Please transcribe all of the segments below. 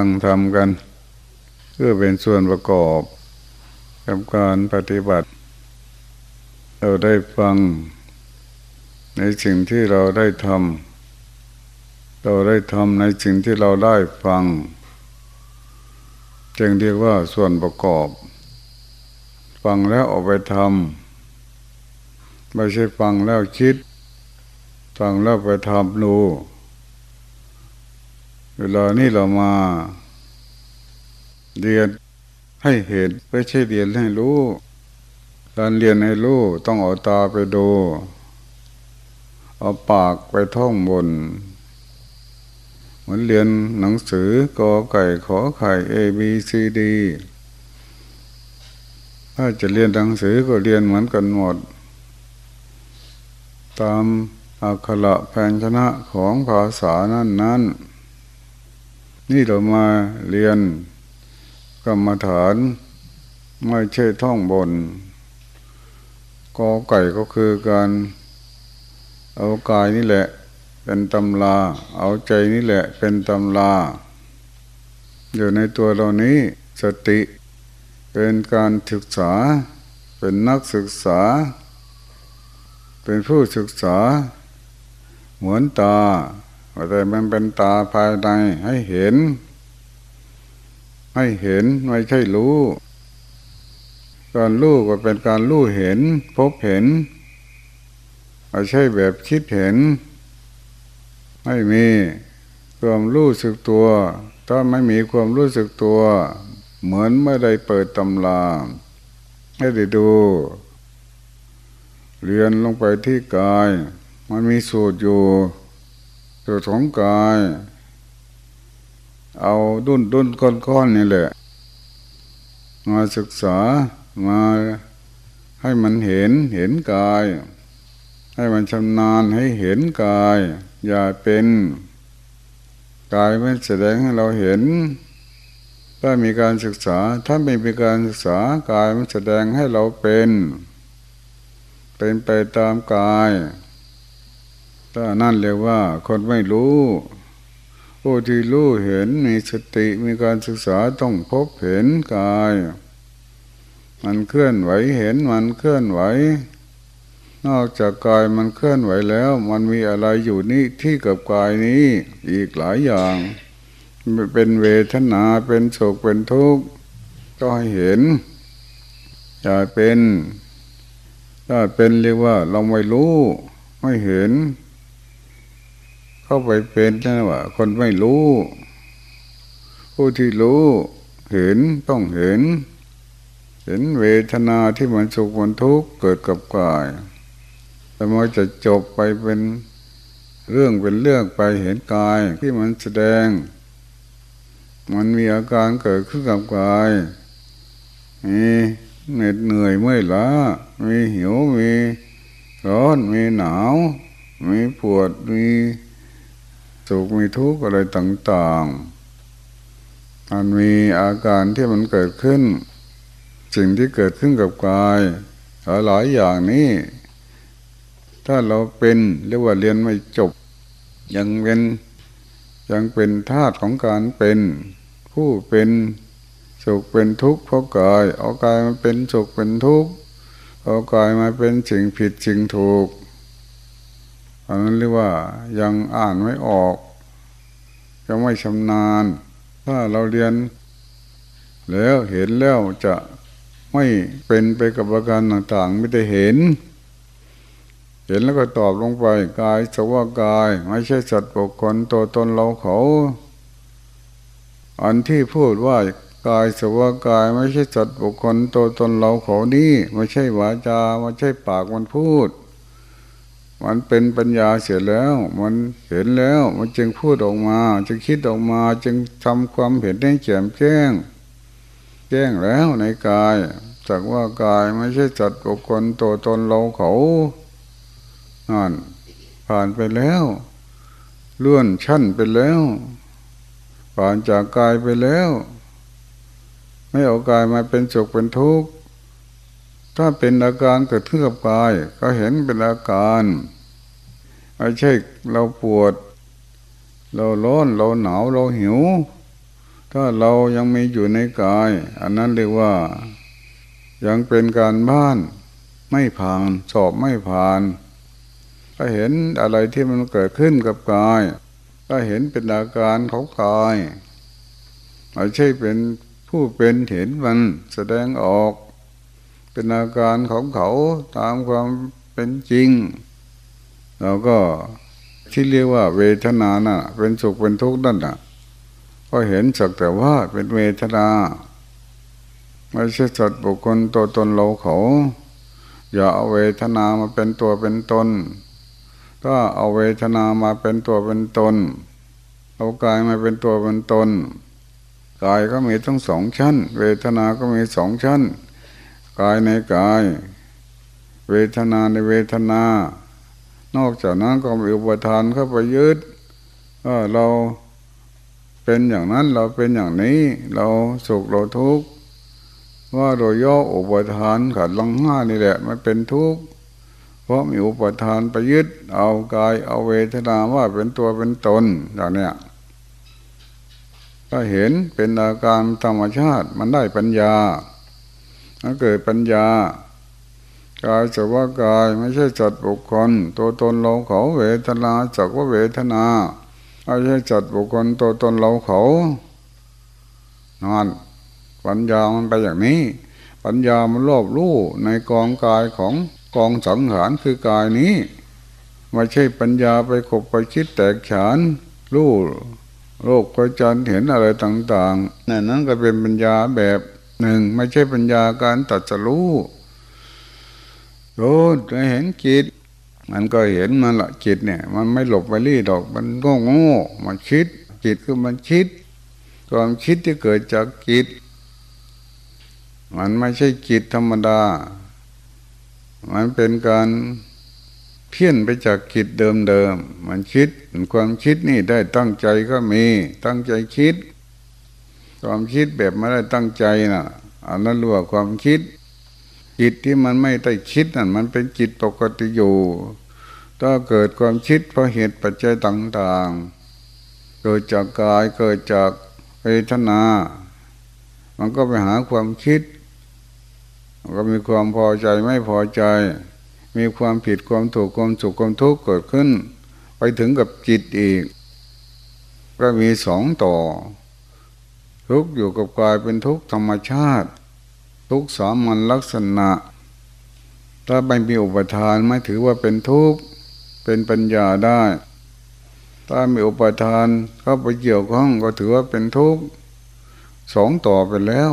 ฟังทำกัน เพื่อเป็นส่วนประกอบกับการปฏิบัติ เราได้ฟัง ในสิ่งที่เราได้ทำเราได้ทำในสิ่งที่เราได้ฟัง จึงเรียกว่าส่วนประกอบ ฟังแล้วออกไปทำไม่ใช่ฟังแล้วคิด ฟังแล้วไปทำดูเวลานี้เรามา เรียนให้เห็นไม่ใช่เรียนให้รู้ การเรียนให้รู้ต้องเอาตาไปดู เอาปากไปท่องบน เหมือนเรียนหนังสือกอไก่ขอไข่ A B C D ถ้าจะเรียนหนังสือก็เรียนเหมือนกันหมด ตามอักขระแพนชนะของภาษานั้นนั้นนี่เรามาเรียน กรรมฐานไม่ใช่ท่องบนกอไก่ก็คือการเอากายนี่แหละ เป็นตำลา เอาใจนี่แหละ เป็นตำลา อยู่ในตัวเรานี้สติ เป็นการศึกษา เป็นนักศึกษา เป็นผู้ศึกษา เหมือนตาแต่มันเป็นตาภายในให้เห็น ให้เห็นไม่ใช่รู้ การรู้ก็เป็นการรู้เห็น พบเห็นไม่ใช่แบบคิดเห็น ไม่มีความรู้สึกตัว ถ้าไม่มีความรู้สึกตัว เหมือนไม่ได้เปิดตำราให้ได้ดูเรียนลงไปที่กาย มันมีสูตรอยู่ตัวของกาย เอาดุนดุนก้อนก้อนนี่แหละมาศึกษามาให้มันเห็นเห็นกาย ให้มันชำนาญให้เห็นกาย อย่าเป็นกายไม่แสดงให้เราเห็น ถ้ามีการศึกษาถ้าไม่มีการศึกษากายมันแสดงให้เราเป็น เป็นไปตามกายถ้านั่นเรียกว่าคนไม่รู้ ผู้ที่รู้เห็นมีสติมีการศึกษาต้องพบเห็นกาย มันเคลื่อนไหวเห็นมันเคลื่อนไหว นอกจากกายมันเคลื่อนไหวแล้ว มันมีอะไรอยู่นี่ที่กับกายนี้อีกหลายอย่างเป็นเวทนาเป็นโศกเป็นทุกข์ก็ให้เห็นอย่าเป็นถ้าเป็นเรียกว่าเราไม่รู้ ไม่เห็น เข้าไปเป็นนะว่าคนไม่รู้ ผู้ที่รู้เห็นต้องเห็น เห็นเวทนาที่มันสุขมันทุกข์เกิดกับกายแต่มันจะจบไปเป็นเรื่องเป็นเรื่องไปเห็นกายที่มันแสดง มันมีอาการเกิดขึ้นกับกายมีเหน็ดเหนื่อยเมื่อยล้า มีหิวมีร้อนมีหนาว มีปวดมี สุขมีทุกข์อะไรต่างๆ มันมีอาการที่มันเกิดขึ้น สิ่งที่เกิดขึ้นกับกายหลายอย่างนี้ ถ้าเราเป็นเรียกว่าเรียนไม่จบ ยังเป็นยังเป็นธาตุของการเป็น ผู้เป็นสุขเป็นทุกข์เพราะกายเอากายมาเป็นสุขเป็นทุกข์เอากายมาเป็นสิ่งผิดสิ่งถูก อันนั้นเรียกว่ายังอ่านไม่ออกยังไม่ชำนาญ ถ้าเราเรียน แล้วเห็นแล้วจะไม่เป็นไปกับอาการต่างๆ ไม่ได้เห็น เห็นแล้วก็ตอบลงไปกายสวากาย ไม่ใช่สัตว์ปกคลตัวตนเราเขา อันที่พูดว่ากายสวากายไม่ใช่สัตว์ปกคลตัวตนเราเขานี่ไม่ใช่วาจาไม่ใช่ปากมันพูด มันเป็นปัญญาเสียแล้ว มันเห็นแล้ว มันจึงพูดออกมา จึงคิดออกมา จึงทำความเห็นให้แจ่มแจ้ง แจ้งแล้วในกายจากว่ากายไม่ใช่จัดบุคคลตัวตนเราเขานั่นผ่านไปแล้วเลื่อนชั้นไปแล้ว ผ่านจากกายไปแล้ว ไม่เอากายมาเป็นสุขเป็นทุกข์ ถ้าเป็นอาการเกิดขึ้นกับกาย ก็เห็นเป็นอาการไม่ใช่เราปวด เราร้อนเราหนาวเราหิว ถ้าเรายังมีอยู่ในกาย อันนั้นเรียกว่า ยังเป็นการบ้านไม่ผ่านสอบไม่ผ่านก็เห็นอะไรที่มันเกิดขึ้นกับกาย ก็เห็นเป็นอาการของกายไม่ใช่เป็นผู้เป็นเห็นมันแสดงออก เป็นอาการของเขาตามความเป็นจริง เราก็ที่เรียกว่าเวทนาน่ะ เป็นสุขเป็นทุกข์นั่นน่ะ ก็เห็นสักแต่ว่าเป็นเวทนาไม่ใช่สัตว์บุคคลตัวตนเราเขา อย่าเอาเวทนามาเป็นตัวเป็นตนก็เอาเวทนามาเป็นตัวเป็นตนเอากายมาเป็นตัวเป็นตนกายก็มีทั้งสองชั้น เวทนาก็มีสองชั้น กายในกาย เวทนาในเวทนา นอกจากนั้นก็มีอุปทานเข้าไปยึดว่าเราเป็นอย่างนั้นเราเป็นอย่างนี้ เราสุขเราทุกข์ว่าโดยย่ออุปทานขัดลังห้านี่แหละ มันเป็นทุกข์เพราะมีอุปทานไปยึด เอากายเอาเวทนาว่าเป็นตัวเป็นตนอย่างเนี้ยก็เห็นเป็นอาการธรรมชาติมันได้ปัญญา ถ้าเกิดปัญญากายสักว่ากายไม่ใช่จัดบุคคล ตัวตนเราเขาเวทนาจักว่าเวทนาไม่ใช่จัดบุคคลตัวตนเราเขานอนปัญญามันไปอย่างนี้ ปัญญามันรอบรู้ในกองกายของกองสังขารคือกายนี้ไม่ใช่ปัญญาไปขบไปคิดแตกฉานรู้โลกประจันเห็นอะไรต่างๆนั่นนั้นก็เป็นปัญญาแบบ หนึ่งไม่ใช่ปัญญาการตัดสู้รู้จะเห็นจิต มันก็เห็นมันละจิตเนี่ย มันไม่หลบไปรี่ดอก มันโง่โง่มันคิด จิตคือมันคิด ความคิดที่เกิดจากจิต มันไม่ใช่จิตธรรมดา มันเป็นการเพี้ยนไปจากจิตเดิมๆมันคิดความคิดนี่ได้ตั้งใจก็มี ตั้งใจคิด ความคิดแบบไม่ได้ตั้งใจนะ่ะอันนั้นรียกว่าความคิด จิตที่มันไม่ได้คิดนั่นมันเป็นจิตปกติอยู่ถ้าเกิดความคิดเพราะเหตุปัจจัยต่างๆ เกิดจากกายเกิดจากเวทนา มันก็ไปหาความคิดมันก็มีความพอใจไม่พอใจ มีความผิดความถูกความสุขความทุกข์เกิดขึ้น ไปถึงกับจิตอีก ก็มีสองต่อ ทุกอยู่กับกายเป็นทุกธรรมชาติ ทุกสามัญลักษณะ ถ้าไม่มีอุปทานไม่ถือว่าเป็นทุกข์เป็นปัญญาได้ ถ้ามีอุปทานเข้าไปเกี่ยวข้องก็ถือว่าเป็นทุกข์สองต่อไปแล้ว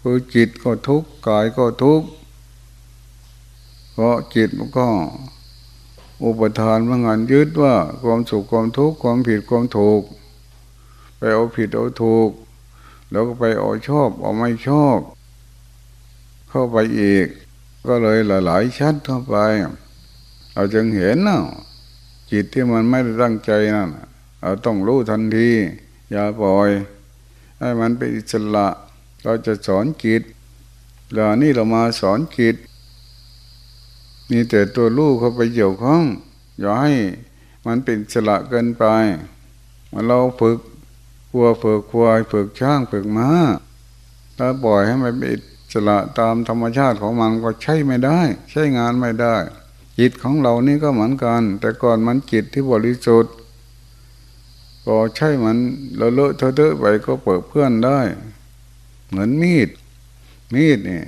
คือจิตก็ทุกข์กายก็ทุกข์พราะจิตมันก็อุปทานว่างานยึดว่าความสุขความทุกข์ความผิดความถูกไปเอาผิดเอาถูก แล้วก็ไปเอาชอบเอาไม่ชอบ เข้าไปอีก ก็เลยหลายๆชั้นเข้าไปเราจึงเห็นนะจิตที่มันไม่ได้ตั้งใจนั่นเราต้องรู้ทันที อย่าปล่อย ให้มันเป็นอิสระเราจะสอนจิตเดี๋ยวนี้เรามาสอนจิตมีแต่ตัวลูกเข้าไปเกี่ยวข้อง อย่าให้มันเป็นสละเกินไปมาเราฝึก วัวฝึกควายฝึกช้างฝึกม้าถ้าปล่อยให้มันเป็นสละตามธรรมชาติของมันก็ใช้ไม่ได้ ใช้งานไม่ได้ จิตของเรานี่ก็เหมือนกัน แต่ก่อนมันจิตที่บริสุทธิ์ก็ใช่มันเลอะเลอะเทอะไปก็เปิดเพื่อนได้ เหมือนมีด มีดนี่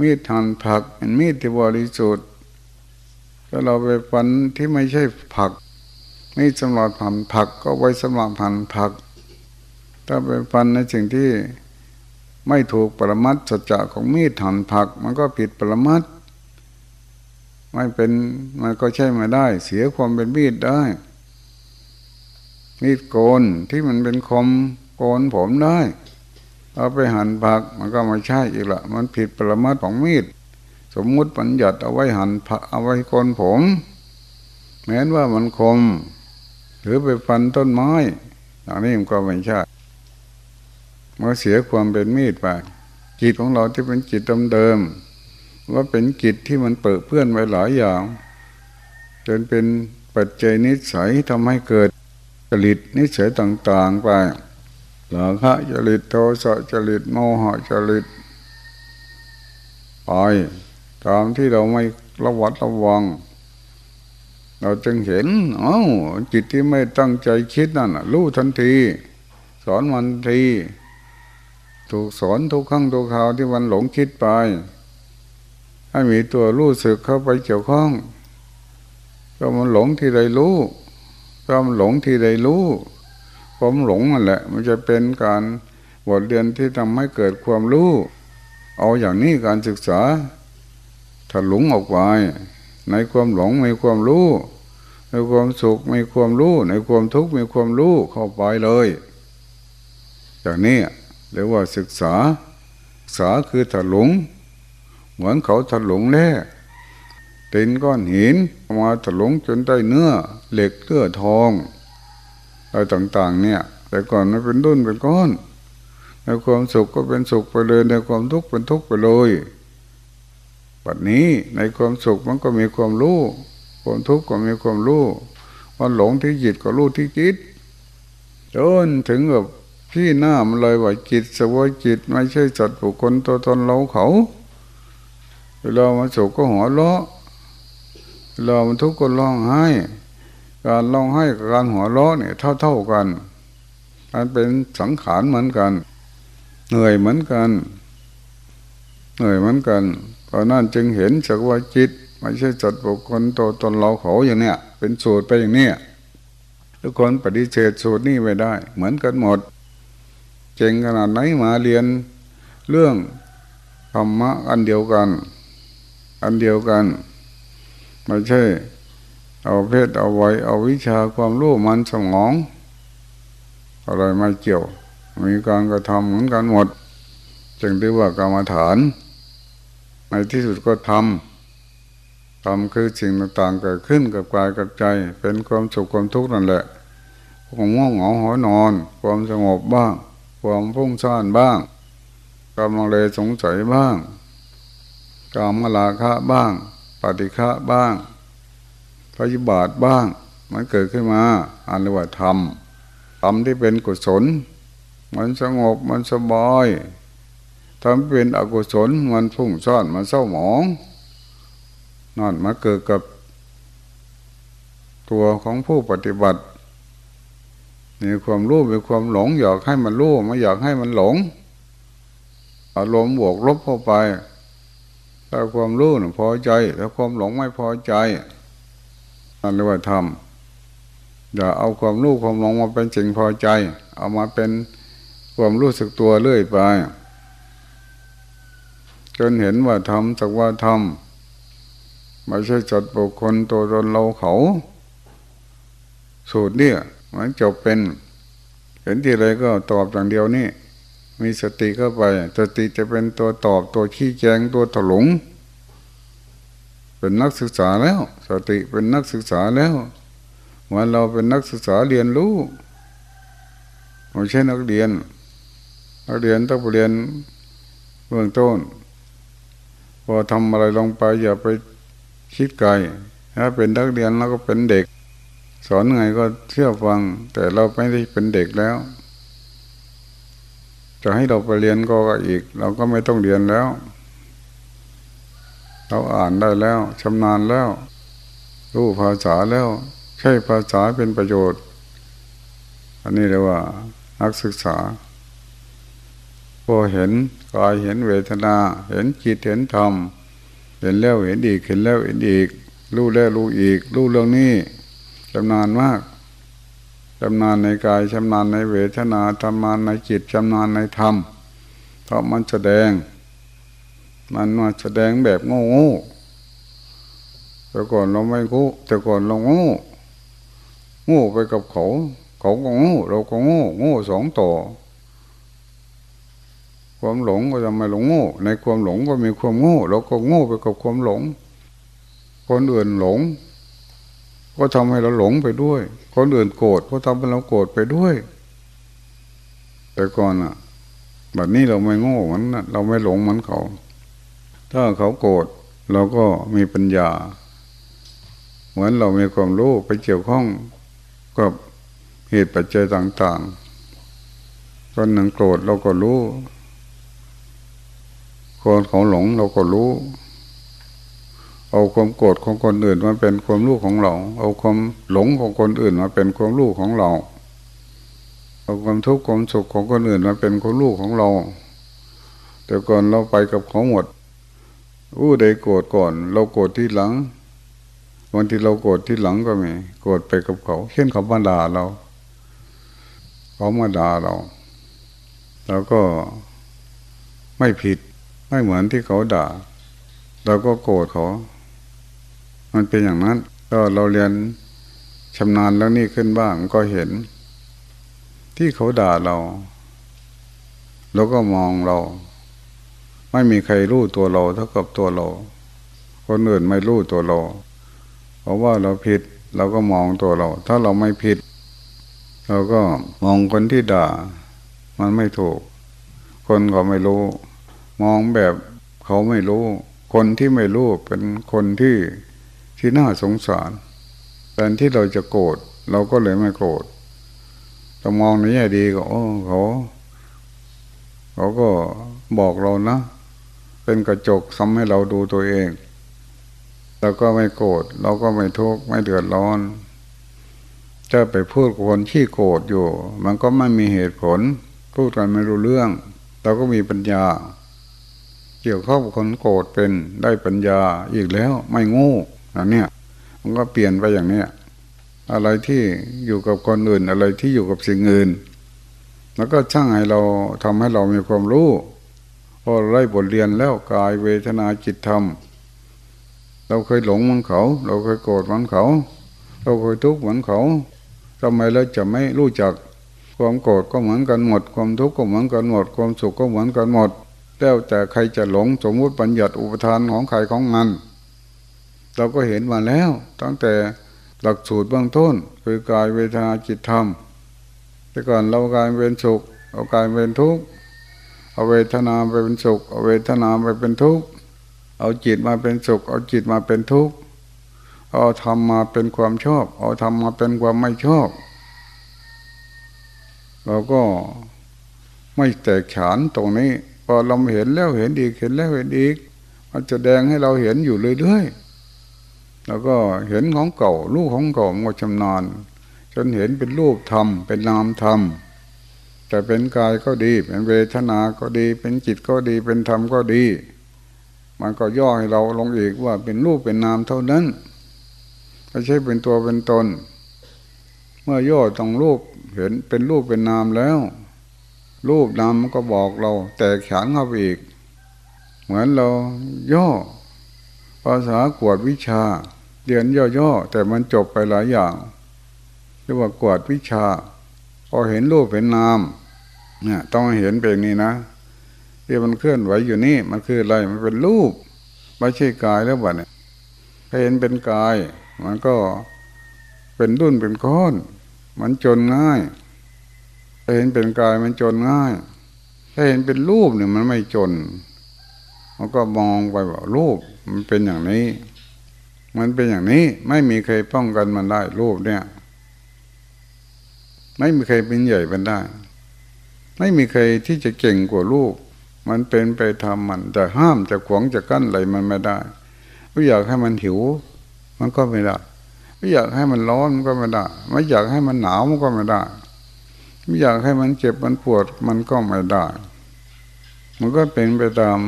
มีดหั่นผักเป็นมีดที่บริสุทธิ์ถ้าเราไปฟันที่ไม่ใช่ผักไม่สำหรับหั่นผักก็ไว้สำหรับหั่นผัก ถ้าไปฟันในสิ่งที่ไม่ถูกปรมัตสัจจะของมีดหั่นผัก มันก็ผิดปรมัตไม่เป็นมันก็ใช่ไม่ได้ เสียความเป็นมีดได้ มีดโกนที่มันเป็นคมโกนผมได้เอาไปหั่นผักมันก็ไม่ใช่อีกละมันผิดปรมัตของมีด สมมุติปัญญัติเอาไว้หันผักเอาไว้กนผม แม้นว่ามันคม หรือไปฟันต้นไม้อย่างนี้มันก็ไม่ใช่ มื่อเสียความเป็นมีดไปจิตของเราที่เป็นจิตเดิมๆว่าเป็นจิตที่มันเปิดเพื่อนไว้หลายอย่างจนเป็นปัจจัยนิสัยทำให้เกิดผลิตนิสัยต่างๆไปราคะจริตโทสะจริตโมหะจริตไปตามที่เราไม่ระวัดระวัง เราจึงเห็นอ้าจิตที่ไม่ตั้งใจคิดนั่นรู้ทันที สอนมันที ถูกสอนทุกครั้งทุกคราวที่มันหลงคิดไปให้มีตัวรู้สึกเข้าไปเกี่ยวข้องก็มันหลงที่ใดรู้ก็มันหลงที่ใดรู้ความหลงนั่นแหละ มันจะเป็นการบทเรียนที่ทำให้เกิดความรู้เอาอย่างนี้การศึกษา ถ้าหลงออกไปในความหลงมีความรู้ในความสุขมีความรู้ ในความทุกข์มีความรู้เข้าไปเลย อย่างนี้ เรียกว่าศึกษาศึกษาคือถลุง เหมือนเขาถลุงแน่ตินก้อนหินมาถลุงจนได้เนื้อเหล็กเลือทองอะไรต่างๆ เนี่ย แต่ก่อนมันเป็นดุนเป็นก้อนในความสุขก็เป็นสุขไปเลยในความทุกข์เป็นทุกข์ไปเลยปัจนี้ในความสุขมันก็มีความรู้ความทุกข์ก็มีความรู้มันหลงที่จิตก็รู้ที่จิตจนถึงกับ พี่หน้ามันเลยว่าจิตสวายจิตไม่ใช่จัดบุคคลตัวตนเราเขาเวลามันสุขก็หัวเราะเวลามันทุกข์ก็ร้องไห้ การร้องไห้กับการหัวเราะเนี่ยเท่าเท่ากันมันเป็นสังขารเหมือนกัน เหนื่อยเหมือนกัน เหนื่อยเหมือนกันเพราะนั่นจึงเห็นจากว่าจิต ไม่ใช่จัดบุคคลตัวตนเราเขาอย่างเนี้ยเป็นสูตรไปอย่างเนี้ยทุกคนปฏิเสธสูตรนี้ไม่ได้ เหมือนกันหมด เก่งขนาดไหนมาเรียนเรื่องธรรมะอันเดียวกัน อันเดียวกันไม่ใช่ เอาเพศเอาไว้เอาวิชาความรู้มันสมอง อะไรไม่เกี่ยว มีการกระทำเหมือนกันหมด จึงเรียกว่ากรรมฐาน ในที่สุดก็ทำทำคือสิ่งต่างๆเกิดขึ้นกับกายกับใจ เป็นความสุขความทุกข์นั่นแหละความง่วงเหงาหอนอน ความสงบบ้าง ความพุ่งซ่านบ้างกำลังเลยสงสัยบ้างกามลาคะบ้าง ปฏิฆะบ้างพยาบาทบ้าง มันเกิดขึ้นมาอันเรียกว่าธรรมธรรมที่เป็นกุศล มันสงบมันสบายทำเป็นอกุศลมันพุ่งซ่อนมันเศร้าหมองนั่นมาเกิดกับตัวของผู้ปฏิบัติ มีความรู้มีความหลง อยากให้มันรู้ไม่อยากให้มันหลง อารมณ์บวกลบเข้าไป ถ้าความรู้พอใจถ้าความหลงไม่พอใจนั่นเรียกว่าทำอย่าเอาความรู้ความหลงมาเป็นสิ่งพอใจ เอามาเป็นความรู้สึกตัวเรื่อยไป จนเห็นว่าทำจากว่าทำไม่ใช่จัดบุคคลตัวตนเราเขา สูตรเนี่ย มันจบเป็นเห็นที่ไรก็ตอบอย่างเดียวนี่ มีสติเข้าไป สติจะเป็นตัวตอบตัวขี้แจงตัวถลุง เป็นนักศึกษาแล้ว สติเป็นนักศึกษาแล้วเหมือนเราเป็นนักศึกษาเรียนรู้ไม่ใช่นักเรียน นักเรียนต้องเรียนเบื้องต้น พอทำอะไรลงไปอย่าไปคิดไกลถ้าเป็นนักเรียนเราก็เป็นเด็ก สอนไงก็เชื่อฟัง แต่เราไม่ได้เป็นเด็กแล้ว จะให้เราไปเรียนก็อีก เราก็ไม่ต้องเรียนแล้ว เราอ่านได้แล้วชำนาญแล้ว รู้ภาษาแล้ว ใช้ภาษาเป็นประโยชน์ อันนี้เรียกว่า นักศึกษาพอเห็นกายเห็นเวทนา เห็นจิตเห็นธรรมเห็นแล้วเห็นอีกเห็นแล้วเห็นอีก รู้แล้วรู้อีก รู้เรื่องนี้ ชำนาญมากชำนาญในกายชำนาญในเวทนาชำนาญในจิตชำนาญในธรรม เพราะมันแสดง มันมาแสดงแบบโง่โง่แต่ก่อนเราไม่โง่แต่ก่อนเราโง่โง่ไปกับเขา เขาก็โง่เราก็โง่โง่สองต่อ ความหลงก็จะไม่หลงโง่ ในความหลงก็มีความโง่เราก็โง่ไปกับความหลง คนอื่นหลง ก็ทำให้เราหลงไปด้วย คนอื่นโกรธก็ทำให้เราโกรธไปด้วย แต่ก่อนอะแบบนี้เราไม่โง่มือนเราไม่หลงมือนเขา ถ้าเขาโกรธเราก็มีปัญญา เหมือนเรามีความรู้ไปเกี่ยวข้องกับเหตุปัจจัยต่างๆคนหนึ่งโกรธเราก็รู้คนเขาหลงเราก็รู้ เอาความโกรธของคนอื่นมาเป็นความรู้ของเรา เอาความหลงของคนอื่นมาเป็นความรู้ของเรา เอาความทุกข์ความสุขของคนอื่นมาเป็นความรู้ของเรา แต่ก่อนเราไปกับเขาหมดอู้ใดโกรธก่อน เราโกรธที่หลังวันที่เราโกรธที่หลังก็มีโกรธไปกับเขาเช่นเขามาด่าเรา เขามาด่าเราเราก็ไม่ผิดไม่เหมือนที่เขาด่า เราก็โกรธเขา มันเป็นอย่างนั้น ก็เราเรียนชำนาญแล้วนี่ขึ้นบ้างก็เห็น ที่เขาด่าเราเราก็มองเรา ไม่มีใครรู้ตัวเราเท่ากับตัวเรา คนอื่นไม่รู้ตัวเรา เพราะว่าเราผิดเราก็มองตัวเรา ถ้าเราไม่ผิด เราก็มองคนที่ด่า มันไม่ถูก คนเขาไม่รู้ มองแบบเขาไม่รู้ คนที่ไม่รู้เป็นคนที่ ที่น่าสงสารแต่ที่เราจะโกรธเราก็เลยไม่โกรธแต่มองในแง่ดีก็โอ้เขาเขาก็บอกเรานะ เป็นกระจกทำให้เราดูตัวเองเราก็ไม่โกรธเราก็ไม่ทุกข์ไม่เดือดร้อนจะไปพูดคนที่โกรธอยู่ มันก็ไม่มีเหตุผล พูดกันไม่รู้เรื่อง เราก็มีปัญญา เกี่ยวข้องกับคนโกรธเป็นได้ปัญญาอีกแล้วไม่งู อันเนี้ยมันก็เปลี่ยนไปอย่างเนี้ยอะไรที่อยู่กับคนอื่น อะไรที่อยู่กับสิ่งอื่น แล้วก็ช่างให้เราทำให้เรามีความรู้พอได้บทเรียนแล้วกายเวทนาจิตธรรม เราเคยหลงเหมือนเขา เราเคยโกรธเหมือนเขา เราเคยทุกข์เหมือนเขาทำไมเราจะไม่รู้จักความโกรธก็เหมือนกันหมด ความทุกข์ก็เหมือนกันหมด ความสุขก็เหมือนกันหมดแล้วแต่ใครจะหลงสมมุติปัญญัติอุปทานของใครของมัน เราก็เห็นมาแล้ว ตั้งแต่หลักสูตรเบื้องต้น คือกายเวทนาจิตธรรม แต่ก่อนเรากายเป็นสุขเอากายเป็นทุกข์เอาเวทนาไปเป็นสุขเอาเวทนาไปเป็นทุกข์เอาจิตมาเป็นสุข เอาจิตมาเป็นทุกข์เอาธรรมมาเป็นความชอบ เอาธรรมมาเป็นความไม่ชอบเราก็ไม่แตกฉานตรงนี้ พอเราเห็นแล้วเห็นอีกเห็นแล้วเห็นอีกมันจะแดงให้เราเห็นอยู่เรื่อยๆ แล้วก็เห็นของเก่าลูกของเก่ามันก็ชำนาญจนเห็นเป็นรูปธรรม เป็นนามธรรม แต่เป็นกายก็ดี เป็นเวทนาก็ดี เป็นจิตก็ดี เป็นธรรมก็ดี มันก็ย่อให้เราลงอีกว่าเป็นรูปเป็นนามเท่านั้นไม่ใช่เป็นตัวเป็นตน เมื่อย่อตรงรูปเห็นเป็นรูปเป็นนามแล้ว รูปนามมันก็บอกเรา แต่ขานเข้าไปอีก เหมือนเราย่อ ภาษากวดวิชา เรียนย่อๆแต่มันจบไปหลายอย่างเรียกว่ากวดวิชา พอเห็นรูปเห็นนามเนี่ยต้องเห็นเป็นนี้นะที่มันเคลื่อนไหวอยู่นี่มันคืออะไรมันเป็นรูปไม่ใช่กายแล้ววะเนี่ยถ้าเห็นเป็นกาย มันก็เป็นดุนเป็นก้อน มันจนง่ายถ้าเห็นเป็นกายมันจนง่าย ถ้าเห็นเป็นรูปเนี่ยมันไม่จนมันก็มองไปว่ารูปมันเป็นอย่างนี้ มันเป็นอย่างนี้ไม่มีใครป้องกันมันได้รูปเนี่ย ไม่มีใครเป็นใหญ่เป็นได้ ไม่มีใครที่จะเก่งกว่ารูปมันเป็นไปทำมันแต่ห้ามจะขวงจะกั้นอะไรมันไม่ได้ไม่อยากให้มันหิว มันก็ไม่ได้ไม่อยากให้มันร้อนมันก็ไม่ได้ ไม่อยากให้มันหนาวมันก็ไม่ได้ ไม่อยากให้มันเจ็บมันปวดมันก็ไม่ได้ มันก็เป็นไปตาม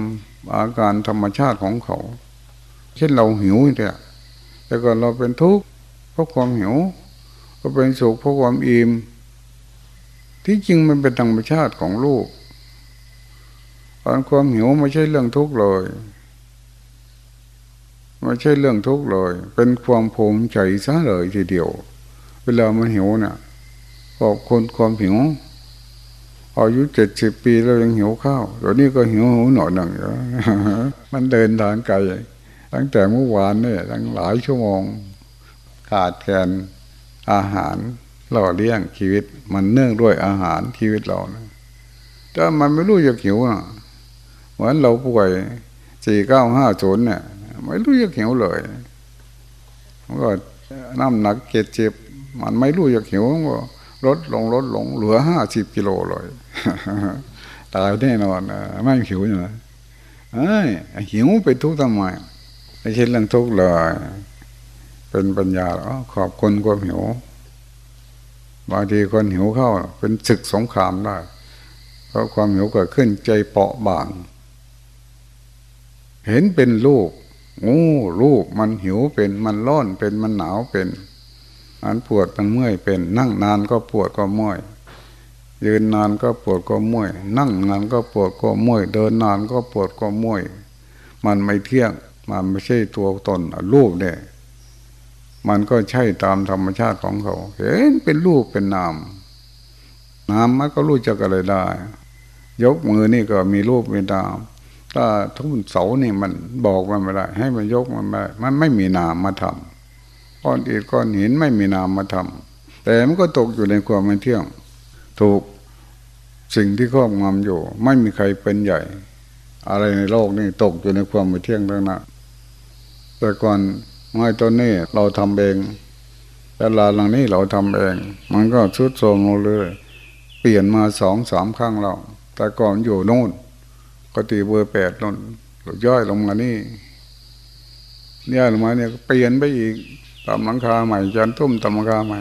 อาการธรรมชาติของเขา เช่นเราหิวเนี่ย แต่ก่อนเราเป็นทุกข์เพราะความหิว ก็เป็นสุขเพราะความอิ่มที่จริงมันเป็นธรรมชาติของลูกตอนความหิวไม่ใช่เรื่องทุกข์เลยไม่ใช่เรื่องทุกข์เลย เป็นความภูมิใจซะเลยทีเดียว เวลามันหิวนี่ยขอบคนความหิวอายุเจ็ดสิบปีแล้วยังหิวข้าวเดี๋ยวนี้ก็หิวหูหน่อยหนึ่งมันเดินทางไกล ตั้งแต่เมื่อวานเนี่ยตั้งหลายชั่วโมง ขาดแคลนอาหารหล่อเลี้ยงชีวิต มันเนื่องด้วยอาหารชีวิตเรานะถ้ามันไม่รู้จะหิวอะเหมือนเราป่วยสี่เก้าห้าศูนย์เนี่ยไม่รู้จะหิวเลยมันก็น้ำหนักเจ็ดสิบมันไม่รู้จะหิวก็ลดลงลดลงเหลือห้าสิบกิโลเลยตายแน่นอนไม่หิวอยู่นะเอ้ยหิวไปทุกทำไม ไม่ใช่เรื่องทุกข์เลย เป็นปัญญาอ๋อขอบคนความหิว บางทีคนหิวเข้า เป็นศึกสงครามได้เพราะความหิวเกิดขึ้นใจเปราะบาง เห็นเป็นลูกโอ้ลูกมันหิวเป็นมันร้อนเป็นมันหนาวเป็นอันปวดมันเมื่อยเป็นนั่งนานก็ปวดก็เมื่อยยืนนานก็ปวดก็เมื่อยนั่งนานก็ปวดก็เมื่อยเดินนานก็ปวดก็เมื่อยมันไม่เที่ยง มันไม่ใช่ตัวตนรูปเนี่ย มันก็ใช่ตามธรรมชาติของเขา เห็นเป็นรูปเป็นนามนามมันก็รู้จักอะไรได้ ยกมือนี่ก็มีรูปมีนาม ถ้าทุกเสานี่มันบอกมันไม่ได้ ให้มันยกมันไม่มันไม่มีนามมาทำก้อนอิฐก้อนหินไม่มีนามมาทำแต่มันก็ตกอยู่ในความไม่เที่ยง ถูกสิ่งที่ครอบงำอยู่ ไม่มีใครเป็นใหญ่ อะไรในโลกนี่ตกอยู่ในความไม่เที่ยงทั้งนั้น แต่ก่อนไม้ต้นนี้เราทำเองแต่ลาหลังนี้เราทำเอง มันก็ชุดโทรมลงเลย เปลี่ยนมาสองสามครั้งเราแต่ก่อนอยู่โน่นก็ตีเบอร์แปดน่นย่อยลงมานี่ย่อยลงมาเนี่ยเปลี่ยนไปอีกตามหลังคาใหม่จันตุ้มตามหลังคาใหม่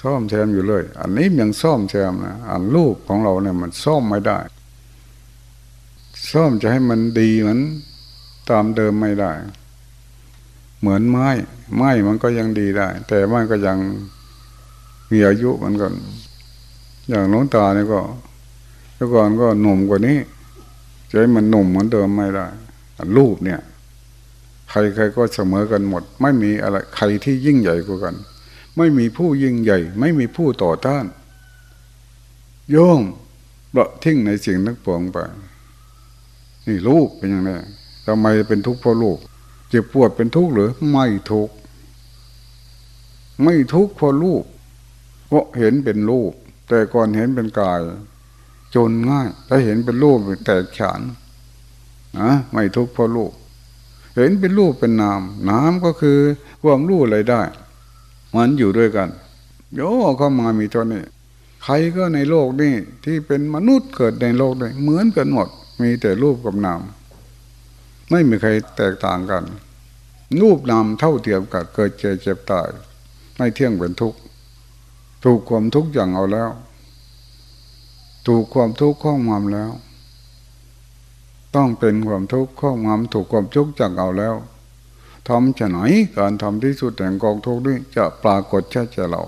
ซ่อมแซมอยู่เลย อันนี้ยังซ่อมแซมนะอันลูกของเราเนี่ยมันซ่อมไม่ได้ ซ่อมจะให้มันดีเหมือน ตามเดิมไม่ได้ เหมือนไม้ ไม้มันก็ยังดีได้ แต่มันก็ยังมีอายุมันก่อนอย่างน้องตาเนี่ยก็เมื่อก่อนก็หนุ่มกว่านี้จะให้มันหนุ่มเหมือนเดิมไม่ได้รูปเนี่ย ใครใครก็เสมอกันหมด ไม่มีอะไรใครที่ยิ่งใหญ่กว่ากัน ไม่มีผู้ยิ่งใหญ่ ไม่มีผู้ต่อต้าน โย่งเบาทิ้งในสิ่งนักปวงไป นี่ลูกเป็นอย่างไร ทำไมเป็นทุกข์เพราะลูกเจ็บปวดเป็นทุกข์หรือไม่ทุกข์ไม่ทุกข์เพราะลูกเพราะเห็นเป็นรูปแต่ก่อนเห็นเป็นกาย จนง่ายถ้าเห็นเป็นรูปแตกฉานนะไม่ทุกข์เพราะรูปเห็นเป็นรูปเป็นนามน้ำก็คือความรู้อะไรได้ มันอยู่ด้วยกันโยเข้ามามีตัวนี้ ใครก็ในโลกนี้ที่เป็นมนุษย์เกิดในโลกนี้เหมือนกันหมด มีแต่รูปกับนาม ไม่มีใครแตกต่างกัน รูปนามเท่าเทียมกันเกิดเจ็บเจ็บตาย ไม่เที่ยงเป็นทุกข์ถูกความทุกข์อย่างเอาแล้ว ถูกความทุกข์ข้องงำแล้ว ต้องเป็นความทุกข์ข้องงำถูกความทุกข์จังเอาแล้วทำจะไหนการทำที่สุดแห่งกองทุกข์นี้จะปรากฏแค่จเรา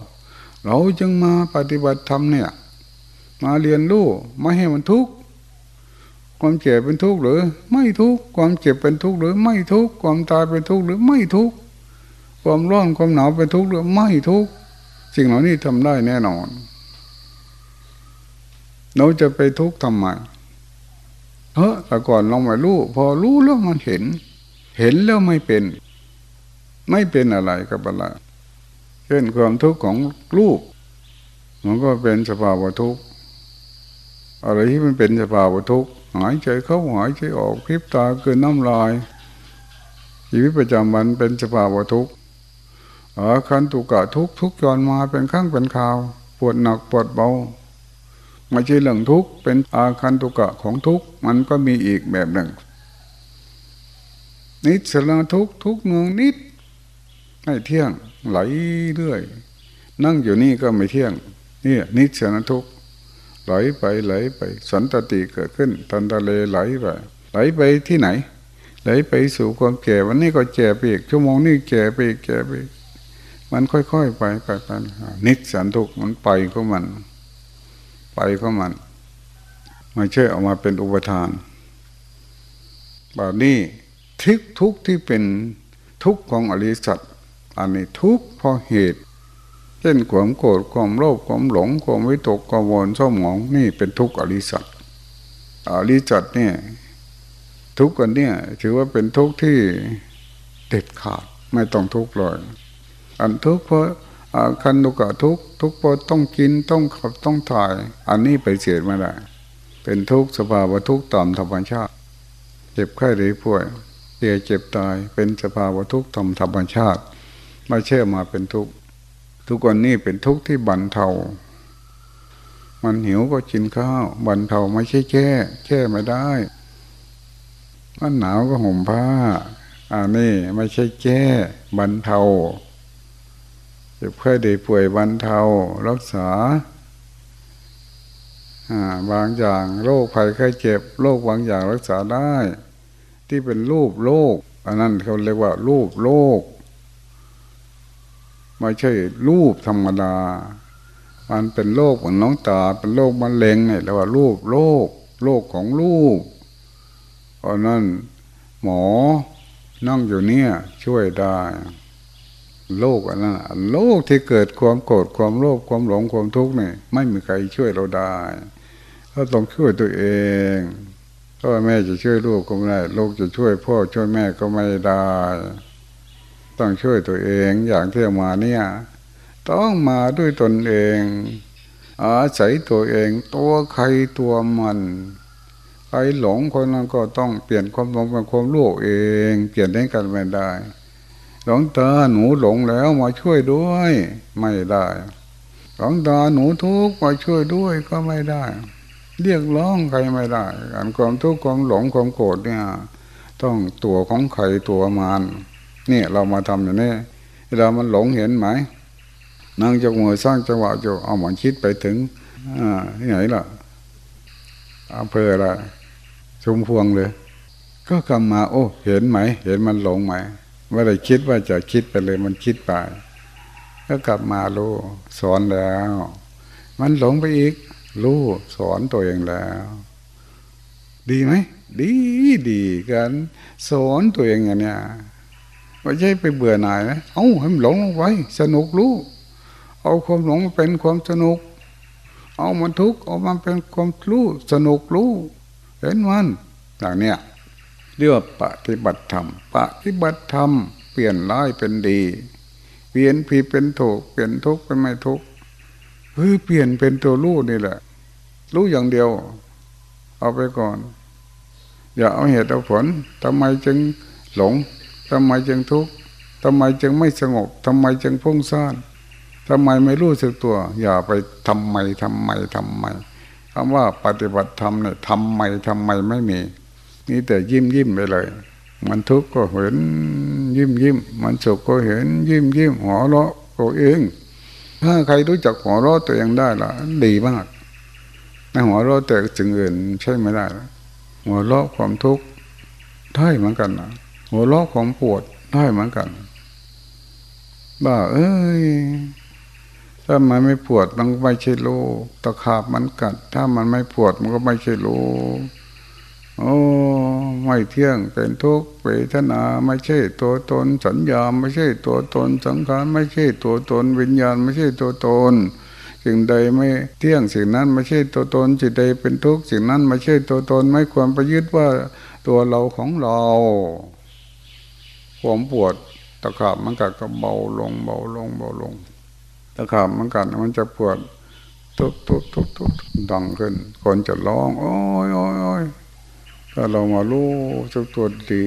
เราจึงมาปฏิบัติธรรมเนี่ย มาเรียนรู้ไม่ให้มันทุกข์ ความเจ็บเป็นทุกข์หรือ ไม่ทุกข์ความเจ็บเป็นทุกข์หรือ ไม่ทุกข์ความตายเป็นทุกข์หรือไม่ทุกข์ความร้อนความหนาวเป็นทุกข์หรือไม่ทุกข์สิ่งเหล่านี้ทำได้แน่นอน เราจะไปทุกข์ทำไมเฮ้แต่ก่อนลองไปรู้พอรู้แล้วมันเห็น เห็นแล้วไม่เป็น ไม่เป็นอะไรกับอะไรเช่นความทุกข์ของลูกมันก็เป็นสภาวะทุกข์อะไรที่มันเป็นสภาวะทุกข์หายใจเข้าหายใจออกพิบตาเกินน้ำลายชีวิตประจำวันเป็นสภาวะทุกข์อาคันตุกะทุกทุกจรมาเป็นข้างเป็นข่าว ปวดหนักปวดเบาไม่ใช่เรื่องทุกเป็นอาคันตุกะของทุกมันก็มีอีกแบบหนึ่ง นิสละทุกทุกเนืองนิดไม่เที่ยงไหลเรื่อย นั่งอยู่นี่ก็ไม่เที่ยงนี่นิสละทุก ไหลไปไหลไป สันตติเกิดขึ้นทันทะเลไหลไปไหลไปที่ไหน ไหลไปสู่ความแก่วันนี้ก็แก่ไปอีกชั่วโมงนี้แก่ไปอีกแก่ไปมันค่อยๆไปไปไปนิสันทุกมันไปของมัน ไปของมันไม่ใช่ออกมาเป็นอุปทานแบบนี้ทุกทุกที่เป็นทุกของอริสัตอันนี้ทุกเพราะเหตุ เช่นความโกรธความโลภความหลงความวิตกกังวลเศร้าหมองนี่เป็นทุกข์อริสัตอริสัตเนี่ยทุกข์กันเนี่ยถือว่าเป็นทุกข์ที่เด็ดขาดไม่ต้องทุกข์เลยอันทุกข์เพราะคันตุกะทุกข์ทุกข์เพราะต้องกินต้องขับต้องถ่าย อันนี้ไปเสียไม่ได้ เป็นทุกข์สภาวะทุกข์ตามธรรมชาติ เจ็บไข้หรือป่วยเจ็บเจ็บตายเป็นสภาวะทุกข์ตามธรรมชาติ ไม่เชื่อมาเป็นทุกข์ ทุกวันนี้เป็นทุกข์ที่บันเทา มันหิวก็กินข้าวบันเทาไม่ใช่แก้แก้ไม่ได้ มันหนาวก็ห่มผ้าอันนี้ไม่ใช่แก้บันเทาเจ็บไข้ได้ป่วยบันเทา รักษาบางอย่างโรคภัยไข้เจ็บโรคบางอย่างรักษาได้ ที่เป็นรูปโรคอันนั้นเขาเรียกว่ารูปโรค ไม่ใช่รูปธรรมดา มันเป็นโรคเหมือนน้องตา เป็นโรคมะเร็งเนี่ยเรียกว่ารูปโรคโรคของรูป เพราะนั้นหมอนั่งอยู่เนี่ยช่วยได้โลกอันนั้นโลกที่เกิดความโกรธความโลภความหลงความทุกข์เนี่ยไม่มีใครช่วยเราได้เราต้องช่วยตัวเองพ่อแม่จะช่วยลูกก็ไม่ได้ ลูกจะช่วยพ่อช่วยแม่ก็ไม่ได้ ต้องช่วยตัวเองอย่างที่มาเนี่ย ต้องมาด้วยตนเอง อาศัยตัวเองตัวใครตัวมันใครหลงคนนั้นก็ต้องเปลี่ยนความหลงเป็นความรู้เอง เปลี่ยนได้กันไม่ได้หลงตาหนูหลงแล้วมาช่วยด้วย ไม่ได้หลงตาหนูทุกข์มาช่วยด้วยก็ไม่ได้ เรียกร้องใครไม่ได้การความทุกข์ความหลงความโกรธเนี่ย ต้องตัวของใครตัวมัน นี่เรามาทำอย่างนี้เวลามันหลงเห็นไหมนั่งจกมือสร้างจังหวะจะเอาหมอนคิดไปถึงที่ไหนล่ะอำเภออะชุมพวงเลย ก็กลับมา โอ้ เห็นไหม เห็นมันหลงไหมไม่ได้คิดว่าจะคิดไปเลยมันคิดไป ก็กลับมารู้สอนแล้ว มันหลงไปอีก รู้สอนตัวเองแล้ว ดีไหม ดีดีกัน สอนตัวเองอย่างเนี้ย ไม่ใช่ไปเบื่อหน่ายนะเอาให้มันหลงลงไว้สนุกรู้ เอาความหลงมาเป็นความสนุก เอามันทุกข์เอามันเป็นความรู้สนุกรู้ เห็นมันอย่างเนี้ยเรียกว่าปฏิบัติธรรม ปฏิบัติธรรม เปลี่ยนร้ายเป็นดี เปลี่ยนผิดเป็นถูก เปลี่ยนทุกข์เป็นไม่ทุกข์เฮ้ยเปลี่ยนเป็นตัวรู้นี่แหละ รู้อย่างเดียว เอาไปก่อน อย่าเอาเหตุเอาผลทำไมจึงหลง ทำไมจึงทุกข์ทำไมจึงไม่สงบทำไมจึงพุ่งซ่านทำไมไม่รู้สึกตัว อย่าไปทำไมทำไมทำไมคำว่าปฏิบัติธรรมเนี่ยทำไมทำไมไม่มี นี่แต่ยิ้มยิ้มไปเลย มันทุกข์ก็เห็นยิ้มยิ้มมันสุขก็เห็นยิ้มยิ้มหัวเราะตัวเอง ถ้าใครรู้จักหัวเราะตัวเองได้ละดีมากในหัวเราะแต่จึงอื่นใช่ไม่ได้หัวเราะความทุกข์ได้เหมือนกันนะ หัวเราะความปวดได้เหมือนกันบ้าเอ้ยถ้ามันไม่ปวดมันก็ไม่ใช่โลตะขาบมันกัด ถ้ามันไม่ปวดมันก็ไม่ใช่โลโอ้ไม่เที่ยงเป็นทุกข์เวทนาไม่ใช่ตัวตน สัญญาไม่ใช่ตัวตน สังขารไม่ใช่ตัวตน วิญญาณไม่ใช่ตัวตนสิ่งใดไม่เที่ยงสิ่งนั้นไม่ใช่ตัวตนสิ่งใดเป็นทุกข์สิ่งนั้นไม่ใช่ตัวตนไม่ควรไปยึดว่าตัวเราของเรา ความปวดตะขาบมันกัดก็เบาลงเบาลงเบาลงตะขาบมันกัดมันจะปวดทุบทุบทุบทุบดังขึ้น คนจะร้องโอ้ยโอ้ยโอ้ยถ้าเรามารู้สักตัวดี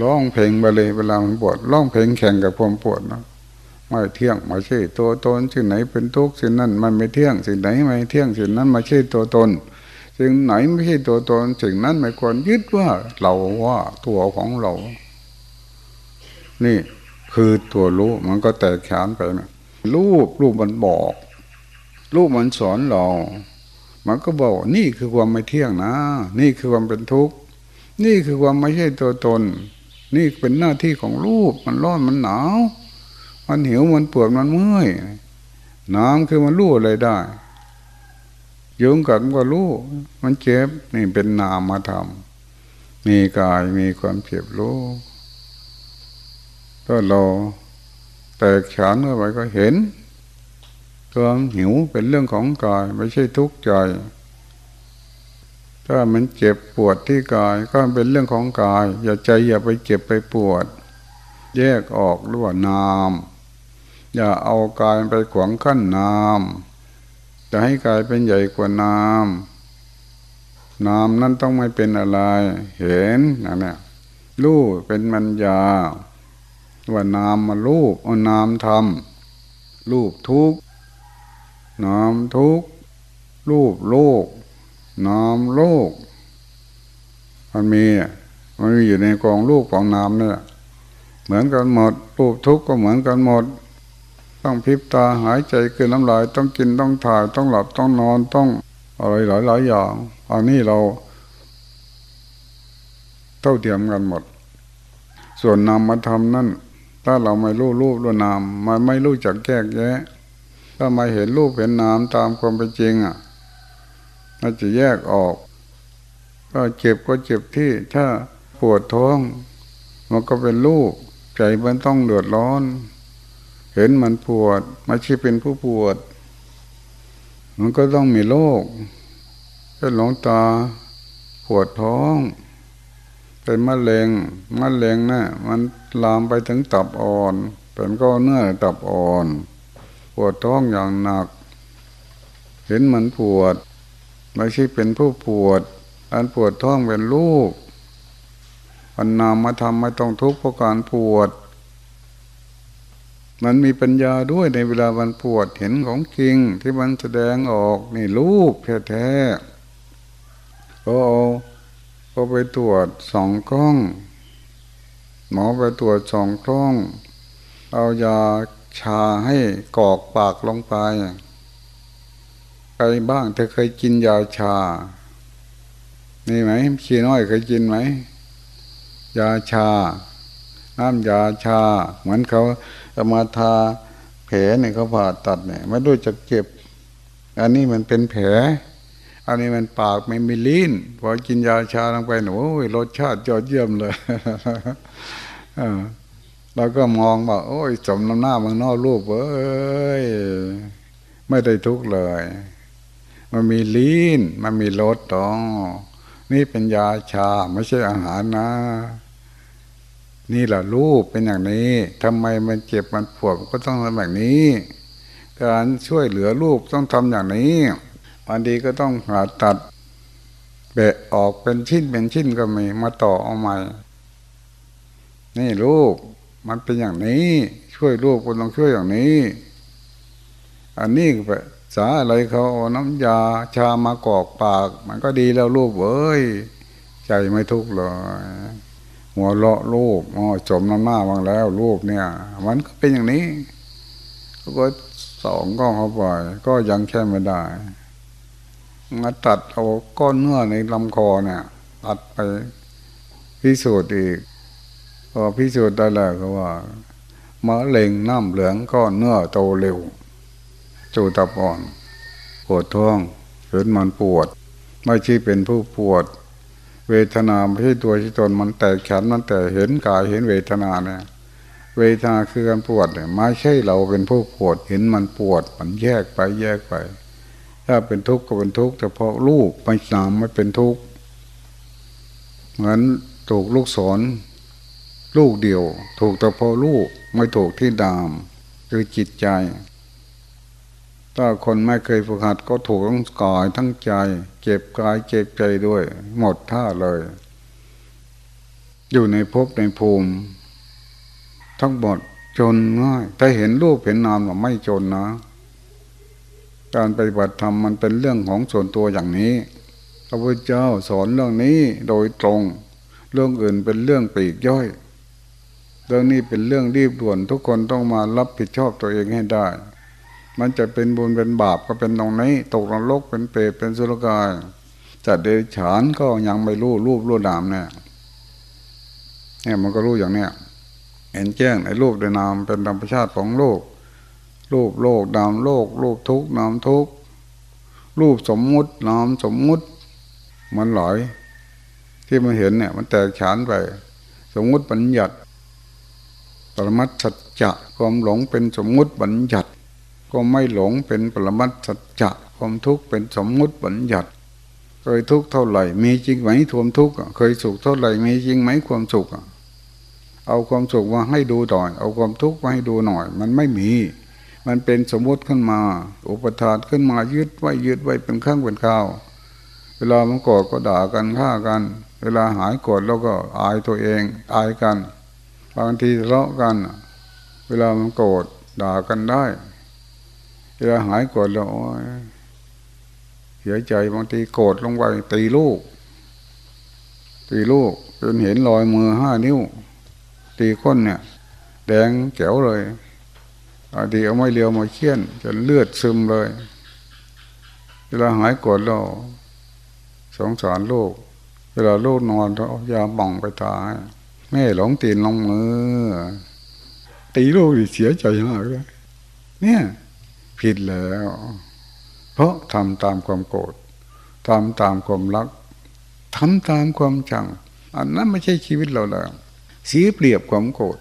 ร้องเพลงไปเลยเวลามันปวดร้องเพลงแข่งกับความปวดนะไม่เที่ยงไม่ใช่ตัวตนสิ่งไหนเป็นทุกข์สิ่งนั้นมันไม่เที่ยงสิ่งไหนไม่เที่ยงสิ่งนั้นไม่ใช่ตัวตน สิ่งไหนไม่ใช่ตัวตนสิ่งนั้นไม่ควรยึดว่าเราว่าตัวของเรา นี่คือตัวรู้มันก็แตกฉานไปนะรูปรูปมันบอก รูปมันสอนเรา มันก็บอก นี่คือความไม่เที่ยงนะ นี่คือความเป็นทุกข์นี่คือความไม่ใช่ตัวตน นี่เป็นหน้าที่ของรูปมันร้อนมันหนาว มันหิวมันปวดมันเมื่อยน้ำคือมันรู้อะไรได้ ยุงกัดก็รู้มันเจ็บนี่เป็นนามมาทำมีกายมีความเจ็บรู้ก็เราแตกฉานเข้าไปก็เห็นความหิวเป็นเรื่องของกายไม่ใช่ทุกข์ใจ ถ้ามันเจ็บปวดที่กายก็เป็นเรื่องของกาย อย่าใจอย่าไปเจ็บไปปวด แยกออกหรือว่านาม อย่าเอากายไปขวางขั้นนาม จะให้กายเป็นใหญ่กว่านามนามนั้นต้องไม่เป็นอะไร เห็นนะเนี่ยรู้เป็นมัญญา ว่านามมารูปเอานามทำรูปทุกนามทุกรูปโลกนามโลก มันมีมันมีอยู่ในกองรูปกองนามเนี่ยเหมือนกันหมดรูปทุกก็เหมือนกันหมด ต้องพิบตาหายใจคืนน้ำลายต้องกินต้องถ่ายต้องหลับต้องนอนต้องอะไรหลายหลายอย่างอันนี้เรา เท่าเทียมกันหมด ส่วนนามธรรมนั่นถ้าเราไม่รู้รูปรู้นามมันไม่รู้จักแยกแยะ ถ้าไม่เห็นรูปเห็นนามตามความเป็นจริงอะมันจะแยกออก ก็เจ็บก็เจ็บที่ถ้าปวดท้อง มันก็เป็นรูปใจมันต้องเดือดร้อน เห็นมันปวดไม่ใช่เป็นผู้ปวด มันก็ต้องมีโรคเช่นหลงตาปวดท้อง เป็นมะเร็งมะเร็งนะ่ะมันลามไปถึงตับอ่อน เป็นก็เนื้อตับอ่อน ปวดท้องอย่างหนัก เห็นมันปวด ไม่ใช่เป็นผู้ปวด อันปวดท้องเป็นรูปอันนามมาทำไม่ต้องทุกข์เพราะการปวด มันมีปัญญาด้วยในเวลามันปวดเห็นของจริงที่มันแสดงออกนี่รูปแท้ๆก็เอาก็ไปตรวจสองกล้อง หมอไปตรวจสองกล้อง เอายาชาให้กอกปากลงไปใครบ้างเธอเคยกินยาชา นี่ไหมชีน้อยเคยกินไหม ยาชา น้ำยาชา เหมือนเขา เอามาทาแผลเนี่ยเขาผ่าตัดเนี่ยไม่รู้จะเจ็บ อันนี้มันเป็นแผล อันนี้มันปากไม่มีลิ้นพอกินยาชาลงไปหนูรสชาติยอดเยี่ยมเลยเราก็มองว่าโอ้ยสมน้ำหน้ามันนอกรูปเอ้ยไม่ได้ทุกข์เลย มันมีลิ้นมันมีรสตองนี่เป็นยาชาไม่ใช่อาหารนะ นี่แหละรูปเป็นอย่างนี้ทำไมมันเจ็บมันปวดก็ต้องทำแบบนี้ การช่วยเหลือรูปต้องทำอย่างนี้อันดีก็ต้องผ่าตัดแบะออกเป็นชิ้นเป็นชิ้นก็มีมาต่อเอาใหม่ นี่รูปมันเป็นอย่างนี้ ช่วยรูปก็ต้องช่วยอย่างนี้ อันนี้แบบสาอะไรเขาเอาน้ำยาชามากอกปาก มันก็ดีแล้วรูปเอ้ยใจไม่ทุกข์เลย หัวเลาะรูปอ๋อจมน้ำหน้าบางแล้ว รูปเนี่ย มันก็เป็นอย่างนี้ก็สองก็เข้าไปก็ยังแค่ไม่ได้มาตัดเอาก้อนเนื้อในลำคอเนี่ย ตัดไปพิสูจน์อีกพอพิสูจน์ได้แล้วก็ว่ามะเร็งน้ำเหลืองก้อนเนื้อโตเร็ว จูตับอ่อน ปวดท้องเห็นมันปวด ไม่ใช่เป็นผู้ปวด เวทนาไม่ใช่ตัวที่ตนมันแต่ฉันมันแต่เห็นกายเห็นเวทนาเนี่ย เวทนาคือการปวดเนี่ยไม่ใช่เราเป็นผู้ปวดเห็นมันปวด มันแยกไปแยกไป ถ้าเป็นทุกข์ก็เป็นทุกข์แต่พอลูกไม่นามไม่เป็นทุกข์เหมือนถูกลูกศรลูกเดียว ถูกแต่พอลูกไม่ถูกที่ดามคือจิตใจ ถ้าคนไม่เคยฝึกหัดก็ถูกทั้งกายทั้งใจ เจ็บกายเจ็บใจด้วย หมดท่าเลย อยู่ในภพในภูมิ ทั้งหมดจนง่ายแต่เห็นรูปเห็นนามว่าไม่จนนะ การปฏิบัติธรรมมันเป็นเรื่องของส่วนตัวอย่างนี้พระพุทธเจ้าสอนเรื่องนี้โดยตรง เรื่องอื่นเป็นเรื่องปีกย่อย เรื่องนี้เป็นเรื่องรีบด่วนทุกคนต้องมารับผิดชอบตัวเองให้ได้ มันจะเป็นบุญเป็นบาปก็เป็นตรงนี้ตกนรกเป็นเปรตเป็นสุรกายจัดเดรัจฉานก็ยังไม่รู้รูปรู้นามเนี่ยเนี่ยมันก็รู้อย่างเนี้ยเห็นแจ้งในรูปในนามเป็นธรรมชาติของโลก รูปโลกนามโลก รูปทุกนามทุกรูปสมมุตินามสมมุติ มันหลอย ที่มันเห็นเนี่ย มันแตกฉานไป สมมุติบัญญัติปรมัตสัจจะความหลงเป็นสมมุติบัญญัติ ก็ไม่หลงเป็นปรมัตสัจจะความทุกข์เป็นสมมุติบัญญัติ เคยทุกข์เท่าไหร่ มีจริงไหมทวมทุกข์เคยสุขเท่าไหร่มีจริงไหมความสุขเอาความสุขมาให้ดูหน่อย เอาความทุกข์มาให้ดูหน่อย มันไม่มี มันเป็นสมมติขึ้นมา อุปทานขึ้นมายึดไว้ยึดไว้เป็นข้างเป็นข้าว เวลามันโกรธก็ด่ากันฆ่ากัน เวลาหายโกรธแล้วก็อายตัวเองอายกัน บางทีทะเลาะกัน เวลามันโกรธด่ากันได้ วลาหายโกรธแล้วเสียใจบางทีโกรธลงไปตีลูก ตีลูกจนเห็นรอยมือห้านิ้ว ตีก้นเนี่ย แดงแจ๋วเลยบางทีเอาไม้เลียวมาเคี่ยน จนเลือดซึมเลย เวลาหายโกรธแล้วสงสารลูก เวลาลูกนอนเขายาบ่องไปตายแม่หลงตีนลงมือตีลูกเสียใจมากเลยเนี่ย ผิดแล้ว เพราะทำตามความโกรธทำตามความรักทำตามความจัง อันนั้นไม่ใช่ชีวิตเราแล้วเสียเปรียบความโกรธ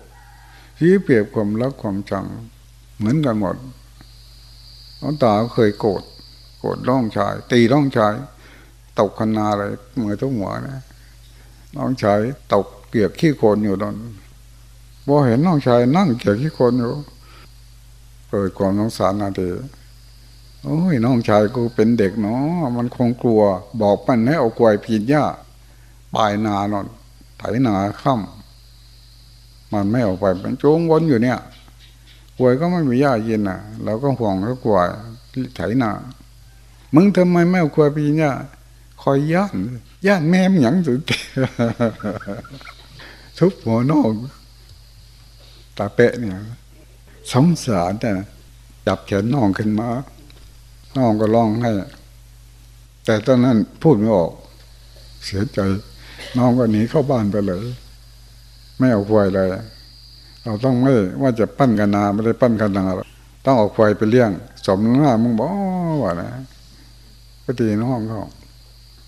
เสียเปรียบความรักความจัง เหมือนกันหมดน้องตาเคยโกรธโกรธร้องชาย ตีร้องชายตกคนาเลยมือทุกหัวนะน้องชายตกเกียกขี้โคนอยู่ตอนพอเห็นน้องชายนั่งเกียกขี้โคนอยู่ เกิดความสงสารนาทีโอ้ยน้องชายกูเป็นเด็กเนาะมันคงกลัว บอกมันให้เอากวยพีนหญ้าปลายนานอนไถนาค่ำมันไม่ออกไปมันโจงวนอยู่เนี่ยกวยก็ไม่มีหญ้าเย็นอะเราก็ห่วงก็กล้วยไถนา มึงทำไมไม่เอากวยพีนหญ้าคอยย่านย่านแม่มหยังสุดทุบหัวนอกตาเปะเนี่ย สงสารแต่จับแขนน้องขึ้นมา น้องก็ร้องให้ แต่ตอนนั้นพูดไม่ออก เสียใจ น้องก็หนีเข้าบ้านไปเลย ไม่เอาควายเลย เราต้องไม่ว่าจะปั้นกันนาไม่ได้ปั้นกันนาต้องเอาควายไปเลี้ยง สมหน้ามึงบอกว่านะปตีน้องเขา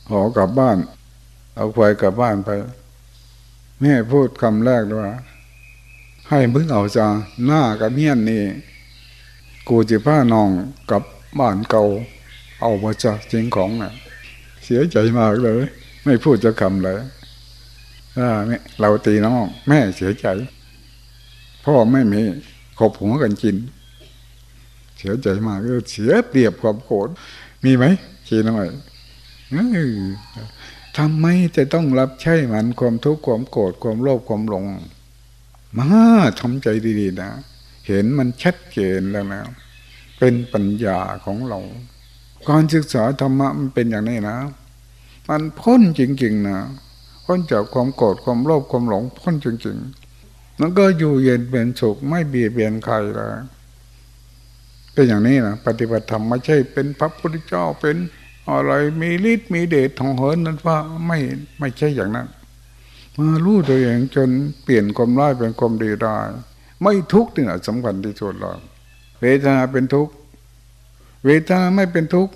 ขอกลับบ้าน เอาควายกลับบ้านไป แม่พูดคำแรกว่า ให้มึงเอาจาหน้ากับเมียนนี่กูจะพานองกับบ้านเก่าเอามาจากจริงของนะ่ะ เสียใจมากเลย ไม่พูดจะคำเลยถ้าเราตีน้อง แม่เสียใจ พ่อไม่มีขบหัวกันกิน เสียใจมากก็เสียเปรียบความโกรธมีไหมชีน่อยทำไมจะต้องรับใช้มันความทุกข์ความโกรธความโลภความหลง มาทำใจดีๆนะ เห็นมันชัดเจนแล้วนะเป็นปัญญาของเรา การศึกษาธรรมะมันเป็นอย่างนี้นะ มันพ้นจริง ๆ นะพ้นจากความโกรธความโลภความหลงพ้นจริง ๆ มันก็อยู่เย็นเป็นสุขไม่เบียดเบียนใครเลยเป็นอย่างนี้นะปฏิบัติธรรมไม่ใช่เป็นพระพุทธเจ้าเป็นอะไรมีฤทธิ์มีเดชทองเหินนั้นว่าไม่ไม่ใช่อย่างนั้น มารู้ตัวเองจนเปลี่ยนความร้ายเป็นความดีได้ ไม่ทุกข์นี่แหละสำคัญที่สุดเลยเวทนาเป็นทุกข์เวทนาไม่เป็นทุกข์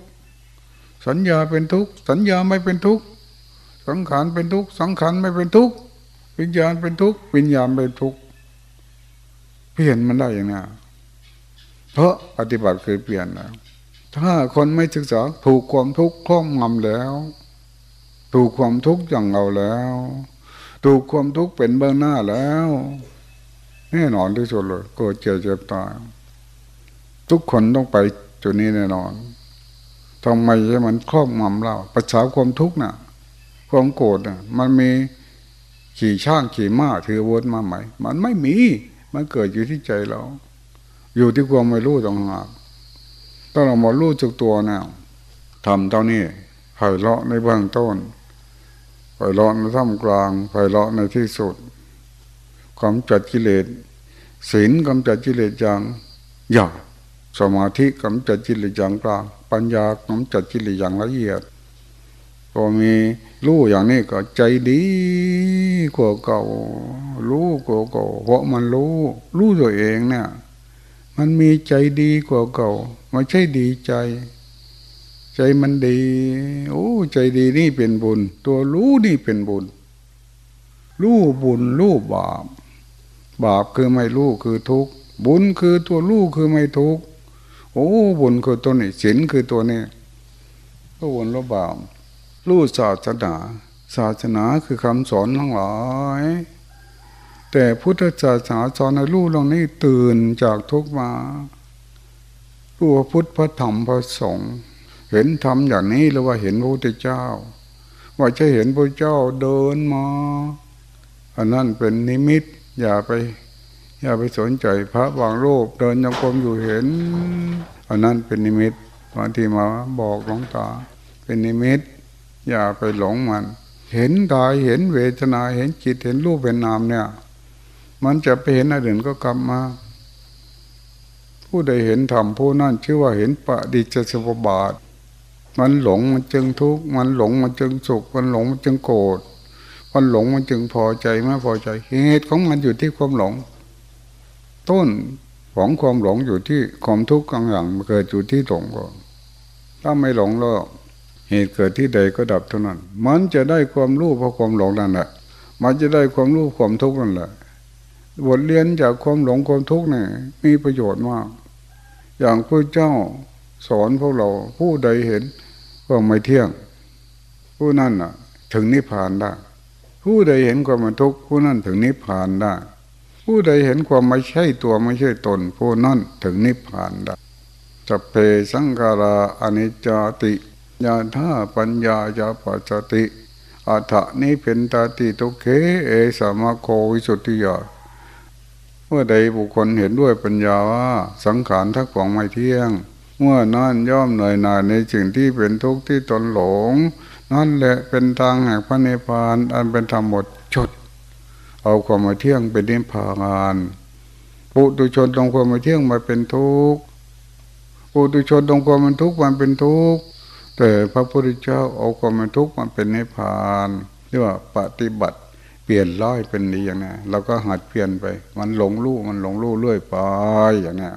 สัญญาเป็นทุกข์สัญญาไม่เป็นทุกข์สังขารเป็นทุกข์สังขารไม่เป็นทุกข์วิญญาณเป็นทุกข์วิญญาณเป็นทุกข์เปลี่ยนมันได้อย่างนี้เพราะปฏิบัติคือเปลี่ยนแล้ว ถ้าคนไม่ศึกษาถูกความทุกข์คล้องงำแล้ว ถูกความทุกข์อย่างเราแล้ว ถูกความทุกข์เป็นเบื้องหน้าแล้ว แน่นอนที่สุดเลยเกิดเจ็บเจ็บตายทุกคนต้องไปจุดนี้แน่นอนทำไมให้มันครอบงำเราประชาความทุกข์น่ะ ความโกรธน่ะ มันมีขี่ช่างขี่ม้าถือวนมาไหม มันไม่มี มันเกิดอยู่ที่ใจเรา อยู่ที่ความไม่รู้ต่างหากถ้าเรามารู้จักตัวนี่ยทำเท่านี้ไผ่เลาะในเบื้องต้น ไผ่เลาะในท่ามกลางไผ่เลาะในที่สุดความจัดกิเลสศีลกำจัดกิเลสอย่างหยาบสมาธิกำจัดกิเลสอย่างกลาง ปัญญากำจัดกิเลสอย่างละเอียดพอมีรู้อย่างนี้ก็ใจดีกว่าเก่า รู้กว่าเก่าเพราะมันรู้ รู้ตัวเองเนี่ย มันมีใจดีกว่าเก่าไม่ใช่ดีใจ ใจมันดี โอ้ใจดีนี่เป็นบุญ ตัวรู้นี่เป็นบุญ รู้บุญรู้บาป บาปคือไม่รู้คือทุกข์บุญคือตัวรู้คือไม่ทุกข์โอ้บุญคือตัวนี้ศีลคือตัวนี้ก็บุญละบาปรู้ศาสนาศาสนาคือคำสอนทั้งหลายแต่พุทธศาสนาสอนให้รู้เรื่องนี้ตื่นจากทุกมารู้ว่าพุทธพระธรรมพระสงฆ์ เห็นธรรมอย่างนี้หรือว่าเห็นพระพุทธเจ้า ว่าจะเห็นพระเจ้าเดินมาอันนั้นเป็นนิมิต อย่าไป อย่าไปสนใจพระบางรูปเดินยังกรมอยู่เห็น อันนั้นเป็นนิมิตบางทีมาบอกหลวงตา เป็นนิมิต อย่าไปหลงมัน เห็นกายเห็นเวทนาเห็นจิตเห็นรูปเป็นนามเนี่ย มันจะไปเห็นอะไรอื่นก็กลับมาผู้ใดเห็นธรรมผู้นั้นชื่อว่าเห็นปฏิจจสมุปบาท มันหลงมันจึงทุกข์มันหลงมันจึงสุข มันหลงมันจึงโกรธมันหลงมันจึงพอใจไม่พอใจเหตุของมันอยู่ที่ความหลง ต้นของความหลงอยู่ที่ความทุกข์กลางอย่างเกิดอยู่ที่หลงก่อนถ้าไม่หลงแล้วเหตุเกิดที่ใดก็ดับเท่านั้น มันจะได้ความรู้เพราะความหลงนั่นแหละมันจะได้ความรู้ความทุกข์นั่นแหละบทเรียนจากความหลงความทุกข์เนี่ยมีประโยชน์มาก อย่างพระเจ้าสอนพวกเราผู้ใดเห็น คว่าไม่เที่ยง ผู้นั้นน่ะ ถึงนิพพานได้ ผู้ใดเห็นความเป็นทุกข์ผู้นั้นถึงนิพพานได้ ผู้ใดเห็นความไม่ใช่ตัวไม่ใช่ตน ผู้นั้นถึงนิพพานได้จะเพสังขาราอนิจจติญาธาปัญญาญาปัจจติอัฏฐนี้เปนตาติตุเค เอสามาโควิสุทธิยาเมื่อใดบุคคลเห็นด้วยปัญญาว่าสังขารทั้งของไม่เที่ยง เมื่อนั่นย่อมเหนื่อยหน่ายในสิ่งที่เป็นทุกข์ที่ตนหลง นั่นแหละเป็นทางแห่งพระนิพพานอันเป็นธรรมหมดจดเอาความมาเที่ยงเป็นนิพพานปุตุชนตรงความมาเที่ยงมาเป็นทุกข์ปุตุชนตรงความเป็นทุกข์มันเป็นทุกข์แต่พระพุทธเจ้าเอาความเป็นทุกข์มันเป็นนิพพานเรียกว่าปฏิบัติเปลี่ยนร้อยเป็นดีอย่างนี้เราก็หัดเปลี่ยนไป มันหลงลู่มันหลงลู่เรื่อยไปอย่างนี้